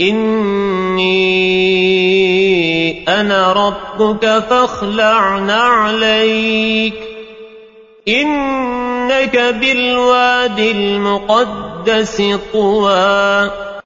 إِنِّي أَنَا رَبُّكَ فَاخْلَعْ نَعْلَيْكَ ۖ إِنَّكَ بِالْوَادِ الْمُقَدَّسِ طُوًى.